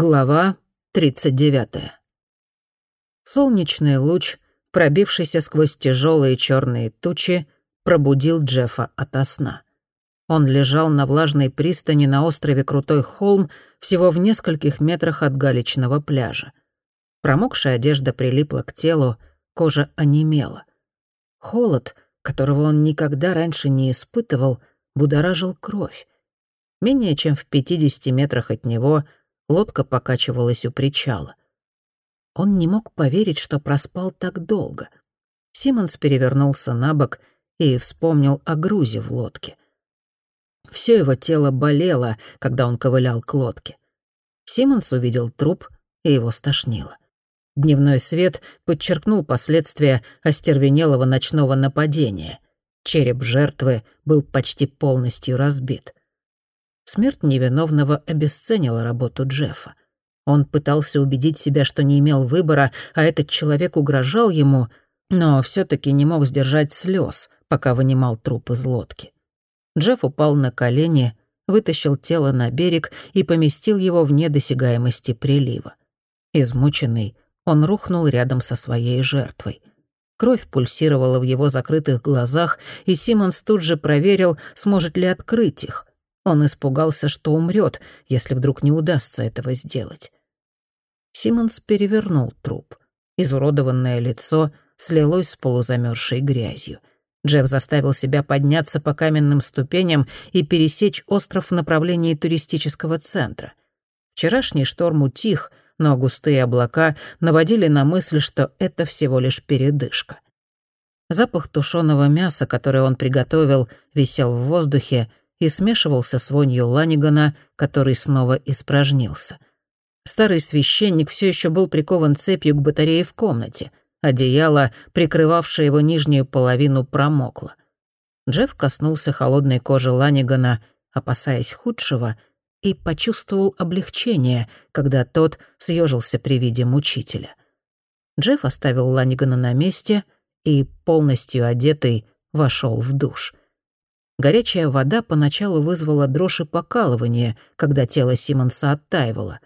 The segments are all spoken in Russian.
Глава 39. Солнечный луч, пробившийся сквозь тяжелые черные тучи, пробудил Джеффа ото сна. Он лежал на влажной пристани на острове Крутой холм всего в нескольких метрах от галечного пляжа. Промокшая одежда прилипла к телу, кожа онемела. Холод, которого он никогда раньше не испытывал, будоражил кровь. Менее чем в 50 метрах от него лодка покачивалась у причала. Он не мог поверить, что проспал так долго. Симмонс перевернулся на бок и вспомнил о грузе в лодке. Все его тело болело, когда он ковылял к лодке. Симмонс увидел труп, и его стошнило. Дневной свет подчеркнул последствия остервенелого ночного нападения. Череп жертвы был почти полностью разбит. Смерть невиновного обесценила работу Джеффа. Он пытался убедить себя, что не имел выбора, а этот человек угрожал ему, но все таки не мог сдержать слез, пока вынимал труп из лодки. Джефф упал на колени, вытащил тело на берег и поместил его вне досягаемости прилива. Измученный, он рухнул рядом со своей жертвой. Кровь пульсировала в его закрытых глазах, и Симмонс тут же проверил, сможет ли открыть их. Он испугался, что умрет, если вдруг не удастся этого сделать. Симмонс перевернул труп. Изуродованное лицо слилось с полузамерзшей грязью. Джефф заставил себя подняться по каменным ступеням и пересечь остров в направлении туристического центра. Вчерашний шторм утих, но густые облака наводили на мысль, что это всего лишь передышка. Запах тушеного мяса, которое он приготовил, висел в воздухе, и смешивался с вонью Ланигана, который снова испражнился. Старый священник все еще был прикован цепью к батарее в комнате. Одеяло, прикрывавшее его нижнюю половину, промокло. Джефф коснулся холодной кожи Ланигана, опасаясь худшего, и почувствовал облегчение, когда тот съежился при виде мучителя. Джефф оставил Ланигана на месте и, полностью одетый, вошел в душ. Горячая вода поначалу вызвала дрожь и покалывание, когда тело Симонса оттаивало.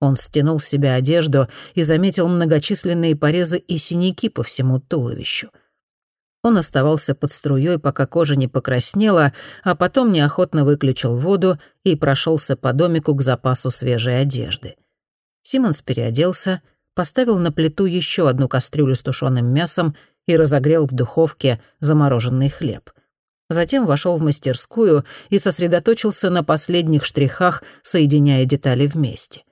Он стянул с себя одежду и заметил многочисленные порезы и синяки по всему туловищу. Он оставался под струей, пока кожа не покраснела, а потом неохотно выключил воду и прошелся по домику к запасу свежей одежды. Симонс переоделся, поставил на плиту еще одну кастрюлю с тушеным мясом и разогрел в духовке замороженный хлеб. Затем вошел в мастерскую и сосредоточился на последних штрихах, соединяя детали вместе.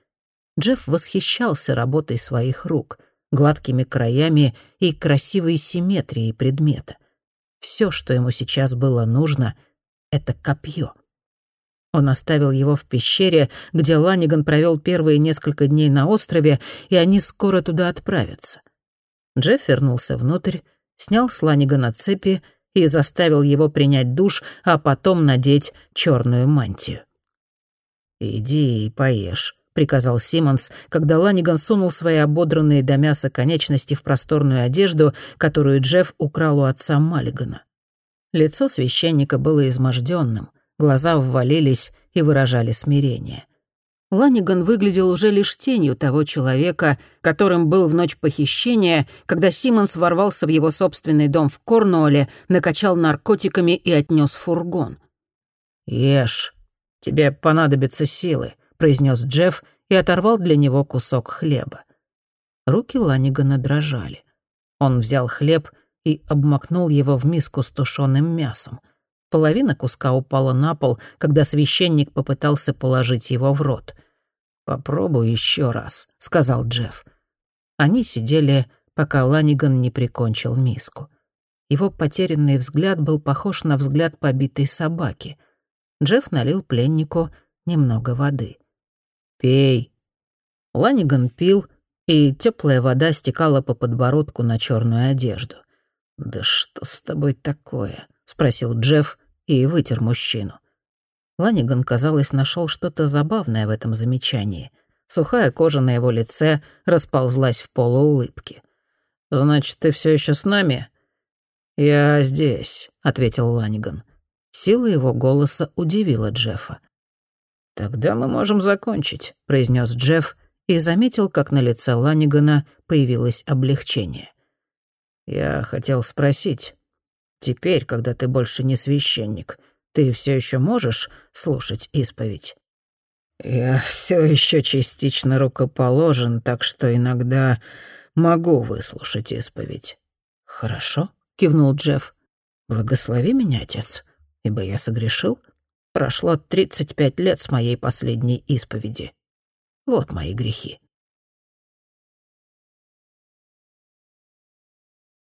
Джефф восхищался работой своих рук, гладкими краями и красивой симметрией предмета. Все, что ему сейчас было нужно, — это копье. Он оставил его в пещере, где Ланиган провел первые несколько дней на острове, и они скоро туда отправятся. Джефф вернулся внутрь, снял с Ланигана цепи — и заставил его принять душ, а потом надеть черную мантию. «Иди и поешь», — приказал Симмонс, когда Ланиган сунул свои ободранные до мяса конечности в просторную одежду, которую Джефф украл у отца Маллигана. Лицо священника было изможденным, глаза ввалились и выражали смирение. Ланиган выглядел уже лишь тенью того человека, которым был в ночь похищения, когда Симмонс ворвался в его собственный дом в Корнуолле, накачал наркотиками и отнес фургон. «Ешь, тебе понадобятся силы», — произнес Джефф и оторвал для него кусок хлеба. Руки Ланигана дрожали. Он взял хлеб и обмакнул его в миску с тушеным мясом. Половина куска упала на пол, когда священник попытался положить его в рот. «Попробуй еще раз», — сказал Джефф. Они сидели, пока Ланиган не прикончил миску. Его потерянный взгляд был похож на взгляд побитой собаки. Джефф налил пленнику немного воды. «Пей». Ланиган пил, и теплая вода стекала по подбородку на черную одежду. «Да что с тобой такое?» Спросил Джефф и вытер мужчину. Ланиган, казалось, нашел что-то забавное в этом замечании. Сухая кожа на его лице расползлась в полуулыбке. «Значит, ты все еще с нами?» «Я здесь», — ответил Ланиган. Сила его голоса удивила Джеффа. «Тогда мы можем закончить», — произнес Джефф и заметил, как на лице Ланигана появилось облегчение. «Я хотел спросить, теперь, когда ты больше не священник, ты все еще можешь слушать исповедь?» «Я все еще частично рукоположен, так что иногда могу выслушать исповедь». «Хорошо», — кивнул Джефф. «Благослови меня, отец, ибо я согрешил. Прошло тридцать пять лет с моей последней исповеди. Вот мои грехи.